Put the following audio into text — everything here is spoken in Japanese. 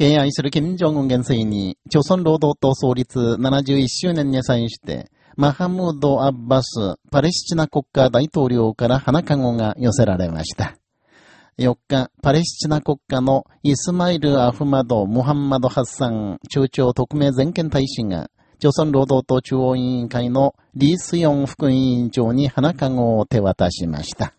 敬愛する金正恩元帥に、朝鮮労働党創立71周年に際して、マハムード・アッバス、パレスチナ国家大統領から花籠が寄せられました。4日、パレスチナ国家のイスマイル・アフマド・ムハンマド・ハッサン中朝特命全権大使が、朝鮮労働党中央委員会のリースヨン副委員長に花籠を手渡しました。